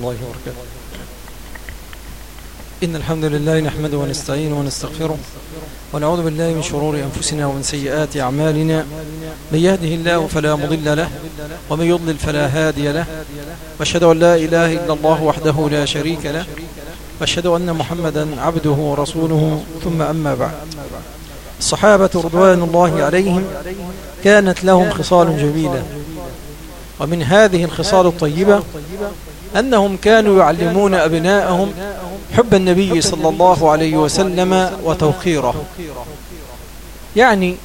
الله وبركاته. إن الحمد لله نحمده ونستعينه ونستغفره ونعوذ بالله من شرور أنفسنا ومن سيئات أعمالنا. من يهده الله فلا مضل له ومن يضلل فلا هادي له. وأشهد أن لا إله إلا الله وحده لا شريك له. وأشهد أن محمدا عبده ورسوله. ثم أما بعد. الصحابة رضوان الله عليهم كانت لهم خصال جميلة. ومن هذه الخصال الطيبة أنهم كانوا يعلمون أبناءهم حب النبي صلى الله عليه وسلم وتوقيره. يعني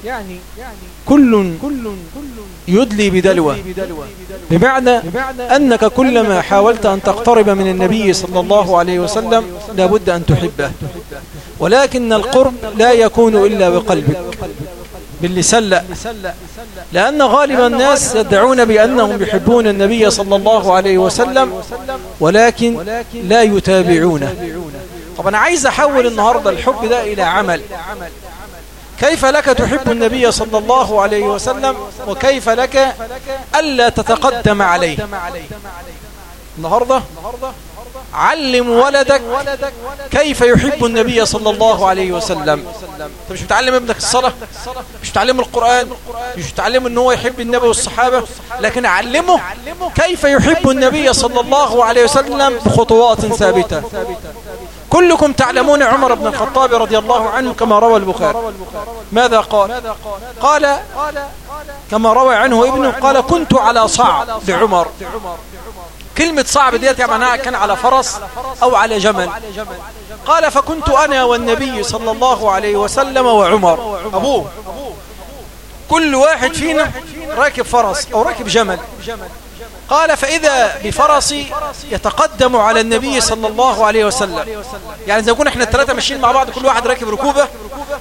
كل يدلي بدلوة. بمعنى أنك كلما حاولت أن تقترب من النبي صلى الله عليه وسلم لابد أن تحبه. ولكن القرب لا يكون إلا بقلبك. باللسان لا لأن غالب الناس يدعون بأنهم يحبون النبي صلى الله عليه وسلم ولكن لا يتابعونه طب أنا عايز أحول النهاردة الحب ده إلى عمل. كيف لك تحب النبي صلى الله عليه وسلم؟ وكيف لك ألا تتقدم عليه؟ النهاردة علم ولدك كيف يحب النبي صلى الله عليه وسلم. انت مش بتعلم ابنك الصلاة؟ مش بتعلم القرآن؟ مش بتعلم إن هو يحب النبي والصحابة؟ لكن علمه كيف يحب النبي صلى الله عليه وسلم بخطوات ثابتة. كلكم تعلمون عمر بن الخطاب رضي الله عنه كما روى البخاري. ماذا قال؟ قال كما روى عنه ابنه قال كنت على صعب لعمر. كلمة صعب ديت معناها كان على فرس أو على جمل. قال فكنت أنا والنبي صلى الله عليه وسلم وعمر. أبوه. كل واحد فينا راكب فرس أو راكب جمل. قال فإذا بفرسي يتقدم على النبي صلى الله عليه وسلم. يعني إذا كنا إحنا الثلاثة ماشيين مع بعض كل واحد راكب ركوبة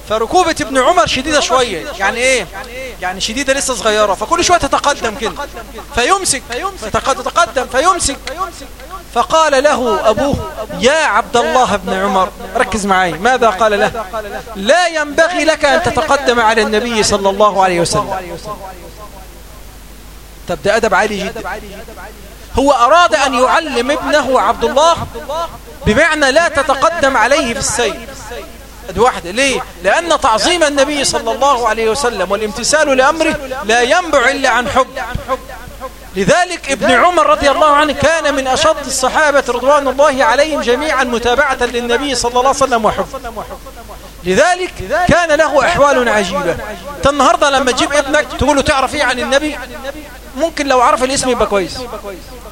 فركوبة ابن عمر شديدة شوية. يعني إيه؟ يعني شديدة لسه صغيرة. فكل شوية تتقدم كده. فيمسك. فتتقدم فيمسك. فقال له أبوه يا عبد الله بن عمر ركز معي. ماذا قال له? لا ينبغي لك أن تتقدم على النبي صلى الله عليه وسلم. طب ده أدب عالي جدا. هو أراد أن يعلم ابنه عبد الله بمعنى لا تتقدم عليه في السير واحدة ليه؟ لأن تعظيم النبي صلى الله عليه وسلم والامتثال لأمره لا ينبع إلا عن حب. لذلك ابن عمر رضي الله عنه كان من أشد الصحابة رضوان الله عليهم جميعا متابعة للنبي صلى الله عليه وسلم وحب. لذلك كان له أحوال عجيبة. النهاردة لما تجيب ابنك تقول له تعرف إيه عن النبي؟ ممكن لو عرف الاسم يبقى كويس.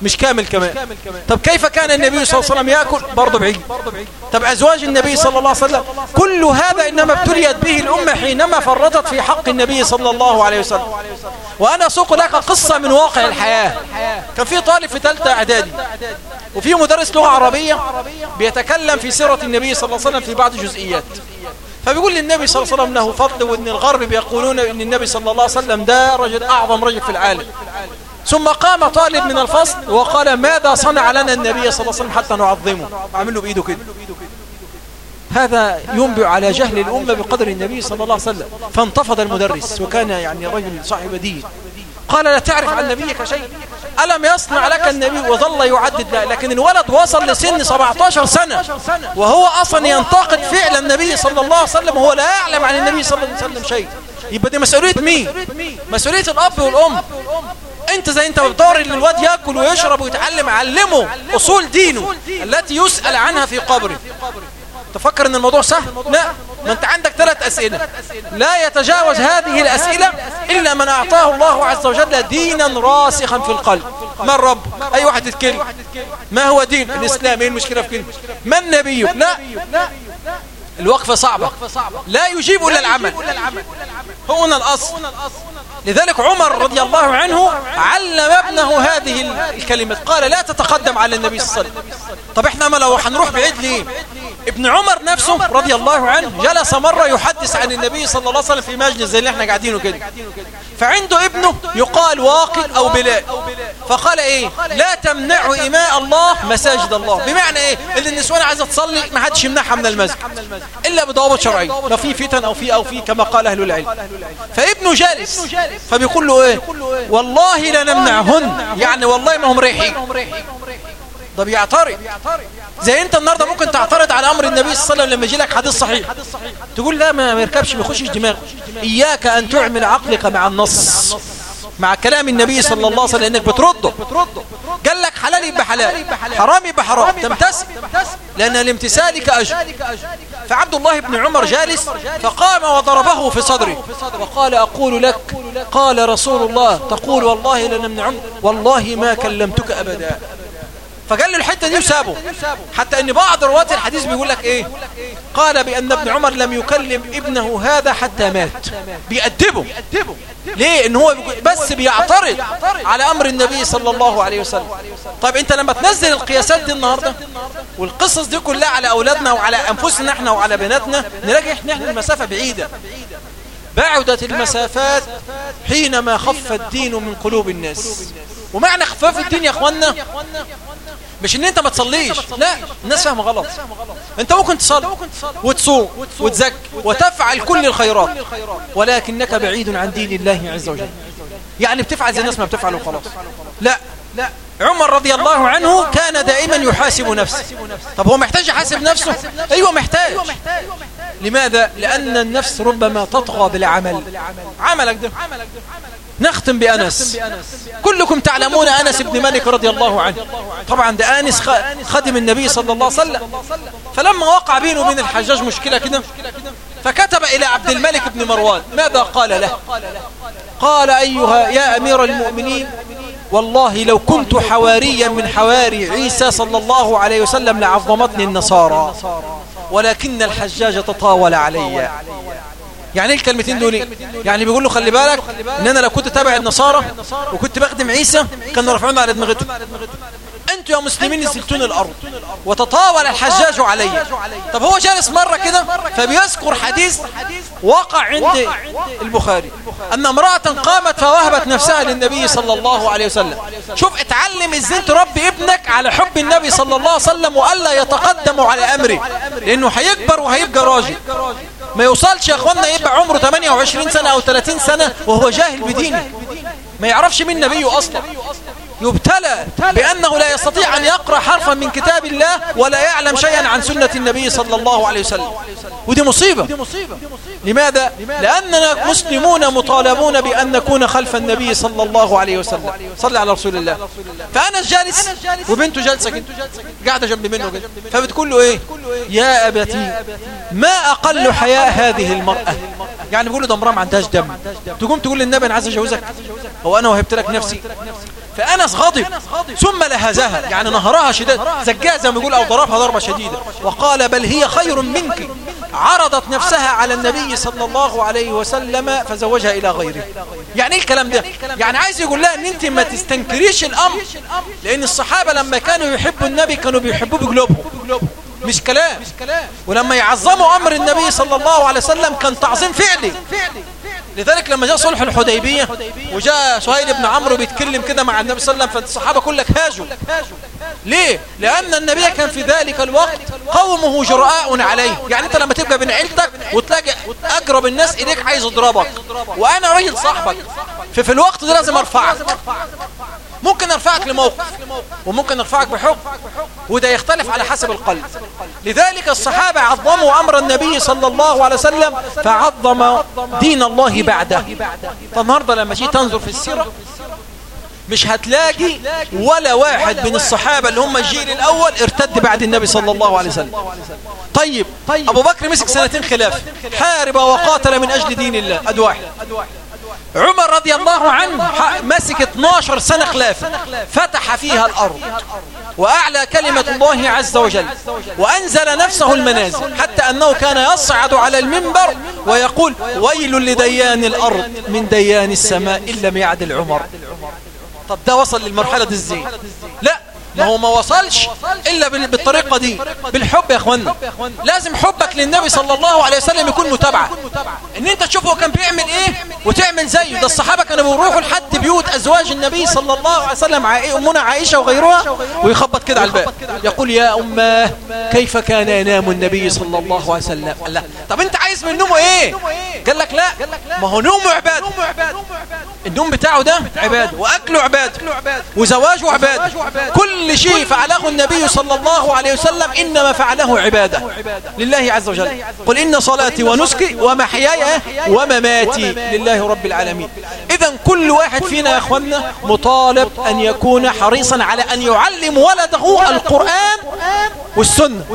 مش كامل كمان. طب كيف كان النبي صلى الله عليه وسلم يأكل؟ برضه بعيد. طب أزواج النبي صلى الله عليه وسلم كل هذا إنما ابتليت به الأمة حينما فرطت في حق النبي صلى الله عليه وسلم. وأنا أسوق لك قصة من واقع الحياة. كان في طالب في ثالثة إعدادي وفي مدرس لغة عربية بيتكلم في سيرة النبي صلى الله عليه وسلم في بعض الجزئيات فبيقول للنبي صلى الله عليه وسلم إنه فضل وإن الغرب بيقولون إن النبي صلى الله عليه وسلم ده رجل أعظم رجل في العالم. ثم قام طالب من الفصل وقال ماذا صنع لنا النبي صلى الله عليه وسلم حتى نعظمه؟ عمله بإيده كده. هذا ينبع على جهل الأمة بقدر النبي صلى الله عليه وسلم. فانتفض المدرس وكان يعني رجل صاحب دين. قال لا تعرف عن نبيك شيء؟ ألم يصنع لك النبي وظل يعدد لا لكن الولد وصل لسن 17 سنة. وهو أصلا ينتقد فعل النبي صلى الله عليه وسلم وهو لا يعلم عن النبي صلى الله عليه وسلم شيء. يبقى دي مسؤولية مين؟ مسؤولية الأب والأم. أنت زي أنت بتدور إن الواد ياكل ويشرب ويتعلم علمه أصول دينه التي يسأل عنها في قبره. تفكر إن الموضوع سهل؟ لا. ما انت عندك ثلاث أسئلة. لا يتجاوز هذه الأسئلة إلا من أعطاه الله عز وجل دينا راسخا في القلب. ما الرب؟ أي واحد يتكلم؟ ما هو دين؟ الإسلام. إيه المشكلة في كلمة؟ ما النبي؟ لا. الوقفة صعبة لا يجيب إلا العمل. هو هنا الأصل. لذلك عمر رضي الله عنه علم ابنه هذه الكلمة. قال لا تتقدم على النبي صلى الله عليه وسلم. طب إحنا ما لو هنروح بعيد ليه؟ ابن عمر نفسه رضي الله عنه جلس مرة يحدث عن النبي صلى الله عليه وسلم في مجلس زي اللي إحنا قاعدينه كده. فعنده ابنه يقال واقل أو بلال فقال إيه؟ لا تمنعوا إماء الله مساجد الله بمعنى إيه؟ اللي النسوان عايزة تصلي ما حدش يمنعها من المسجد. إلا بضوابط شرعية. لو في فتن أو في أو في كما قال أهل العلم. فابنه جالس. فبيقول له إيه؟ والله لا نمنعهن يعني والله ما هم رايحين ده بيعترض زي انت النهارده ممكن تعترض على أمر النبي صلى الله عليه وسلم لما يجي لك حديث صحيح. تقول لا ما يركبش ما يخشش إياك أن تعمل عقلك مع النص مع كلام النبي صلى الله عليه وسلم إنك بترده. قال لك حلال يبقى حلال حرام يبقى حرام. تمتثل. لأن الامتثال كاجر فعبد الله بن عمر جالس فقام وضربه في صدره. وقال أقول لك قال رسول الله تقول والله لن ابن عمر والله ما كلمتك ابدا. فقال له الحتة دي وسابه. حتى إن بعض رواة الحديث بيقول لك إيه؟ قال بأن ابن عمر لم يكلم ابنه هذا حتى مات. بيأدبه. ليه؟ إن هو بس بيعترض على أمر النبي صلى الله عليه وسلم. طيب أنت لما تنزل القياسات دي النهارده والقصص دي كلها على أولادنا وعلى أنفسنا إحنا وعلى بناتنا نلاقي إحنا المسافة بعيدة. بعدت المسافات حينما خف الدين من قلوب الناس. ومعنى خفاف الدين يا إخوانا. مش إن أنت ما تصليش. لا الناس فاهمة غلط. أنت ممكن تصلي وتصوم وتزكي وتفعل كل الخيرات. ولكنك بعيد عن دين الله عز وجل. يعني بتفعل زي الناس ما بتفعل وخلاص. لا. لا. عمر رضي الله عنه كان دائما يحاسب نفسه. طب هو محتاج يحاسب نفسه؟ أيوه محتاج. لماذا؟ لأن النفس ربما تطغى بالعمل. عملك ده. نختم بأنس. كلكم تعلمون أنس بن مالك رضي الله عنه. طبعا ده أنس خدم النبي صلى الله عليه وسلم. فلما وقع بينه وبين الحجاج مشكلة كده فكتب إلى عبد الملك بن مروان. ماذا قال له؟ قال أيها يا أمير المؤمنين والله لو كنت حواريا من حواري عيسى صلى الله عليه وسلم لعظمتني النصارى ولكن الحجاج تطاول علي. يعني إيه الكلمتين دول؟ يعني بيقول له خلي بالك إن أنا لو كنت تابع النصارى وكنت بخدم عيسى كانوا رفعونا على دماغتهم. أنتوا يا مسلمين نزلتون الأرض. وتطاول الحجاج علي. طب هو جالس مرة كده؟ فبيذكر حديث وقع عند البخاري. أن امرأة قامت فوهبت نفسها للنبي صلى الله عليه وسلم. شوف اتعلم إزاي تربي ابنك على حب النبي صلى الله عليه وسلم وألا يتقدم على امره لأنه هيكبر وهيبقى راجل. ما يوصلش يا اخوانا يبقى عمره 28 سنة أو 30 سنة وهو جاهل بدينه. ما يعرفش مين نبيه أصلا. يبتلى بأنه لا يستطيع أن يقرأ حرفا من كتاب الله ولا يعلم شيئا عن سنة النبي صلى الله عليه وسلم. ودي مصيبة. لماذا؟ لأننا مسلمون مطالبون بأن نكون خلف النبي صلى الله عليه وسلم. صلى على رسول الله. فأنا جالس وبنته جالسة كده قاعدة جنب منه. كده فبتقول له إيه؟ يا أبتي ما أقل حياء هذه المرأة؟ يعني بيقول له ده امرأة ما عندهاش دم. تقوم تقول للنبي أنا عايز أجوزك هو أنا وهبت لك نفسي. فأنس غضب ثم لهزها يعني نهرها شديد زجاء زي ما يقول أو ضربها ضربة شديدة. وقال بل هي خير منك. عرضت نفسها على النبي صلى الله عليه وسلم فزوجها إلى غيره. يعني إيه الكلام ده؟ يعني عايز يقول لها إن أنت ما تستنكريش الأمر. لأن الصحابة لما كانوا يحبوا النبي كانوا بيحبوه بقلوبهم. مش كلام. ولما يعظموا أمر النبي صلى الله عليه وسلم كان تعظيم فعلي. لذلك لما جاء صلح الحديبية وجاء سهيل بن عمرو بيتكلم كده مع النبي صلى الله عليه وسلم فالصحابة كلك هاجوا ليه؟ لأن النبي كان في ذلك الوقت قومه جرآء عليه. يعني أنت لما تبقى بين عيلتك وتلاقي أقرب الناس إليك عايز يضربك. وأنا راجل صاحبك. ففي الوقت ده لازم أرفعك. ممكن أرفعك لموقف وممكن أرفعك بحكم وده يختلف على حسب القلب. لذلك الصحابة عظموا أمر النبي صلى الله عليه وسلم فعظم دين الله بعده. فالنهاردة لما جيت تنظر في السيرة مش هتلاقي ولا واحد من الصحابة اللي هم الجيل الأول ارتد بعد النبي صلى الله عليه وسلم. طيب أبو بكر مسك سنتين خلاف. حارب وقاتل من أجل دين الله. أد واحد عمر رضي الله عنه مسك 12 سنة خلافة فتح فيها الأرض وأعلى كلمة الله عز وجل وأنزل نفسه المنازل حتى أنه كان يصعد على المنبر ويقول ويل لديان الأرض من ديان السماء إن لم يعدل عمر. طب ده وصل للمرحلة دي إزاي؟ لا ما هو ما وصلش إلا بالطريقة دي. بالحب يا أخوانا لازم حبك للنبي صلى الله عليه وسلم يكون متابعة إن أنت تشوفه هو كان بيعمل إيه وتعمل زيه. ده الصحابة كانوا بيروحوا لحد بيوت أزواج النبي صلى الله عليه وسلم أمنا عائشة وغيرها ويخبط كده على الباب. يقول يا أماه كيف كان ينام النبي صلى الله عليه وسلم؟ لا. طب أنت عايز من نومه إيه؟ قال لك لا. ما هو نومه عباده النوم بتاعه ده عباده وأكله عباده وزواجه عباده كل كل شيء فعله النبي صلى الله عليه وسلم إنما فعله عبادة. لله عز وجل. قل إن صلاتي ونسكي ومحياي ومماتي لله رب العالمين. إذا كل واحد فينا يا أخوانا مطالب أن يكون حريصا على أن يعلم ولده القرآن والسنة.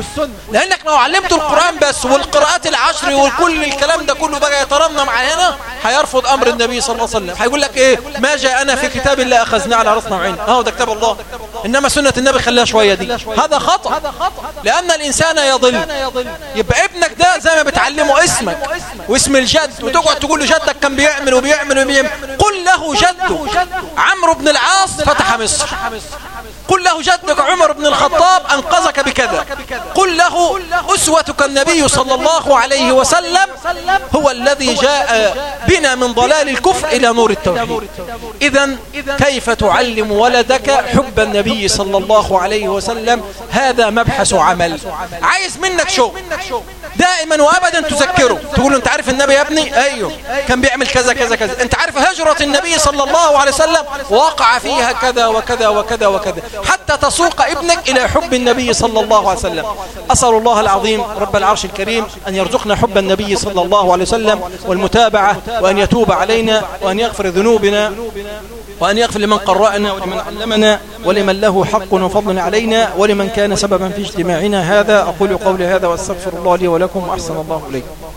لأنك لو علمت القرآن بس والقراءات العشر وكل الكلام ده كله بقى يترنم علينا هيرفض أمر النبي صلى الله عليه وسلم. هيقول لك إيه؟ ما جاءنا في كتاب الله أخذنا على رأسنا وعين أهو ده كتاب الله. إنما سنة النبي خلاها شوية دي. هذا خطأ. لأن الإنسان يضل. يبقى ابنك ده زي ما بتعلمه اسمك. واسم الجد. وتقعد تقول له جدك كان بيعمل وبيعمل وبيعمل. قل له جده. عمرو بن العاص فتح مصر. قل له جدك عمر بن الخطاب أنقذك بكذا. قل له أسوتك النبي صلى الله عليه وسلم هو الذي جاء بنا من ضلال الكفر إلى نور التوحيد. إذا كيف تعلم ولدك حب النبي صلى الله عليه وسلم؟ هذا مبحث عمل. عايز منك شو دائما وابدا تذكره. تقول له أنت عارف النبي يا ابني؟ أيوه. كان بيعمل كذا كذا كذا. أنت عارف هجرة النبي صلى الله عليه وسلم؟ وقع فيها كذا وكذا وكذا وكذا. حتى تسوق ابنك إلى حب النبي صلى الله عليه وسلم. أسأل الله العظيم رب العرش الكريم أن يرزقنا حب النبي صلى الله عليه وسلم والمتابعة وأن يتوب علينا وأن يغفر ذنوبنا وأن يغفر لمن قرأنا ولمن علمنا ولمن له حق وفضل علينا ولمن كان سببا في اجتماعنا. هذا أقول قولي هذا وأستغفر الله لي ولكم. وأحسن الله إليكم.